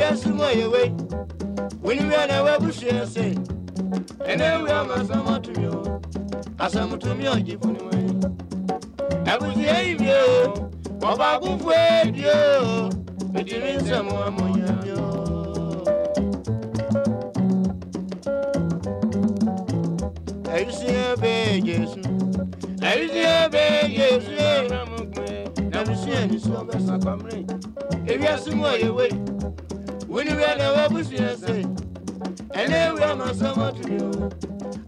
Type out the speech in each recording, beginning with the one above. bia sumu yewe wini bia na we busu ese ene we amasama tumyo asamu tumyo jifuni we ebusi eyi bia ọba kufu edio mediri nsẹmu amonya bia. Ẹyusie bee Jesu, ẹyusie bee Jesu, na musie nisọ bẹ sakwamire, ewia sumu oyewe. We And you. I say wuni bɛ na wo busu yɛ I ɛnɛ wura ma sɔngɔ tumi o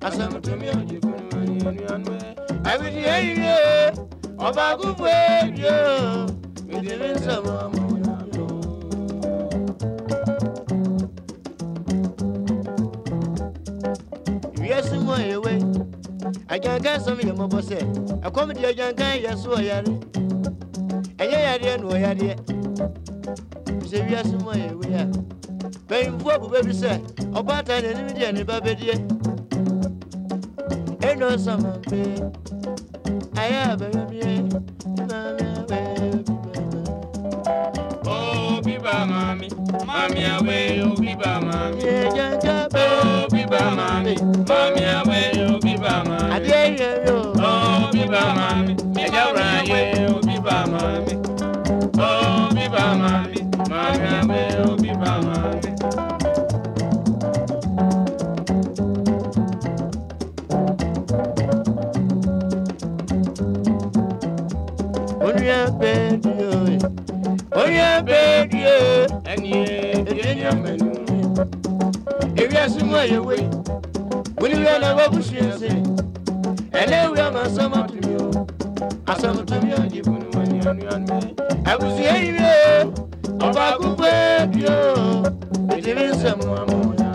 asamu tumi o jɛ kunu I will ɛnuya you. yɛ abidi yɛ you. yɛ ɔba kufu yɛ di o midi mi sɔmɔ mɔ. wiase mu ayewe agyankan sɛm yɛ mmɔbɔ sɛ ɛkɔm deɛ agyankan yɛ so ɔyare ɛnyɛ yareɛ na ɔyareɛ sɛ wiase mu a yɛwe a bɛnyimfo abu bɛbi sɛ ɔbaatan n'anim deɛ ne ba bɛdie ɛnɔ samampe ayɛ a bɛyɔmie maame yẹn bẹ́ẹ̀ di ẹ ẹni èdè ni àmẹ́nu. Èwi ẹ̀sùn mú ẹ̀yẹ wẹ̀ onílé ọ̀nà wọ́pù ṣe é ṣe ẹlẹ́wì ọmọ asọ́mọ tùmí o asọ́mọ tùmí o ìdìbò ni wọ́n ní ọ̀nù ọ̀nù ẹ̀. Ẹ̀bùsùn yẹn yìí rẹ̀ ọba akúgbé bí o ètè mi ń sẹ̀mú àmọ́ ọ̀nà.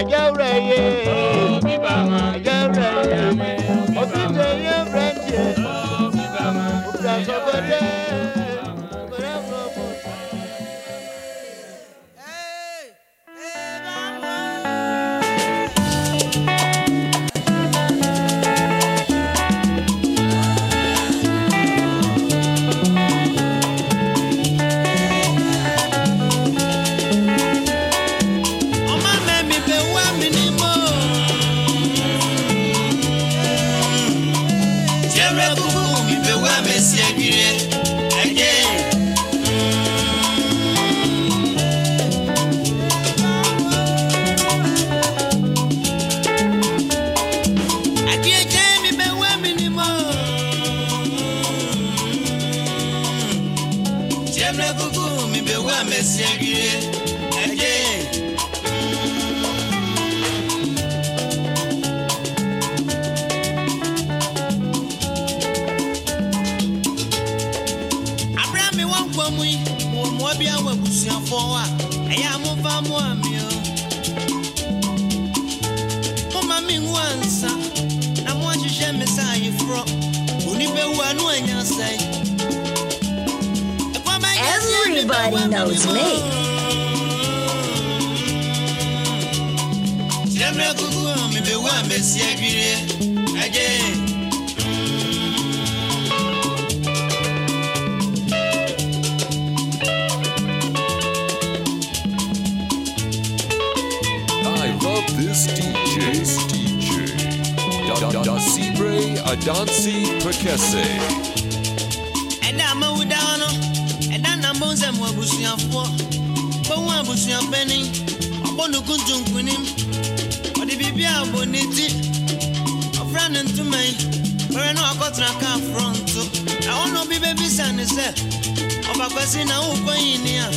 Ẹ̀jẹ̀ rẹ̀ yé ẹ̀jẹ̀ rẹ̀ yé. of the day. emre gugu mi be wa mesi agire me abra mi won po mu wo mo bi awon busuafo wa eya mo fa mu ami o mo ma mi wa nsa na mo ajije mi sa ayefro oni be wa Everybody knows me. I love this DJ's DJ, DJ. Da Da Da Sibre Adansi Pekese. mbɔ nsɛm wɔ abusuafoɔ bɛhu abusuapɛni ɔbɔ nuku ntunkunim ɔde biribi a bɔ ne ti ɔfra ne ntoma yi ɔrɛ no akɔtena kaa frɔnto ɛhɔ na obi bɛbisa ne sɛ ɔbakwasi na wokɔ yini a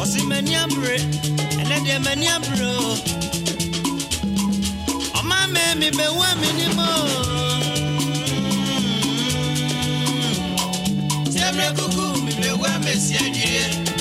ɔsi m'ani abere ɛnɛ deɛ m'ani abere o ɔma mɛmi bɛwɔ mi ni mo tiɛbrɛ kuku Paris, yeah, yeah.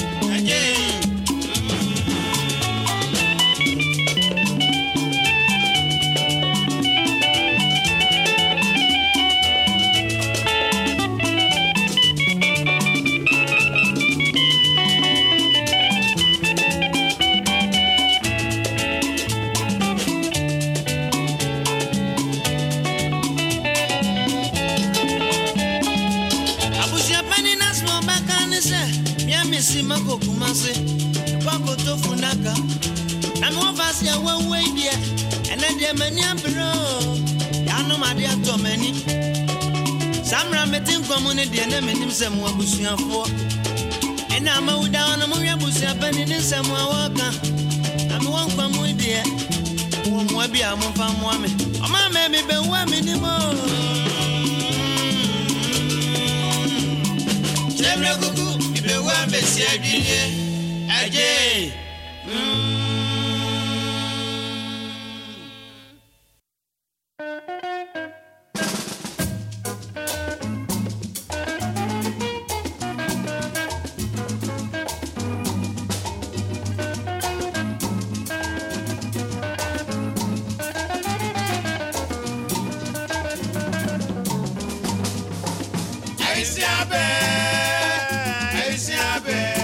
nsima kokuma se kɔkotofu naka na mewɔfa se awɔwei deɛ ɛnɛ deɛ m'ani abrɛ o yɛanom ade atɔ m'ani saa mmara mete nkɔm no deɛ na menim sɛ mo abusuafoɔ ɛnɛ amawuda hɔ no mohwɛ abusuapani ne nsɛm a wɔka na mewɔ nkɔm deɛ wɔ mmoa bi a momfa mmoa me ɔma mɛ mebɛwua menim o kyerɛ mmerɛ kuku fèsì ẹdínlẹ ẹdín. parabéns.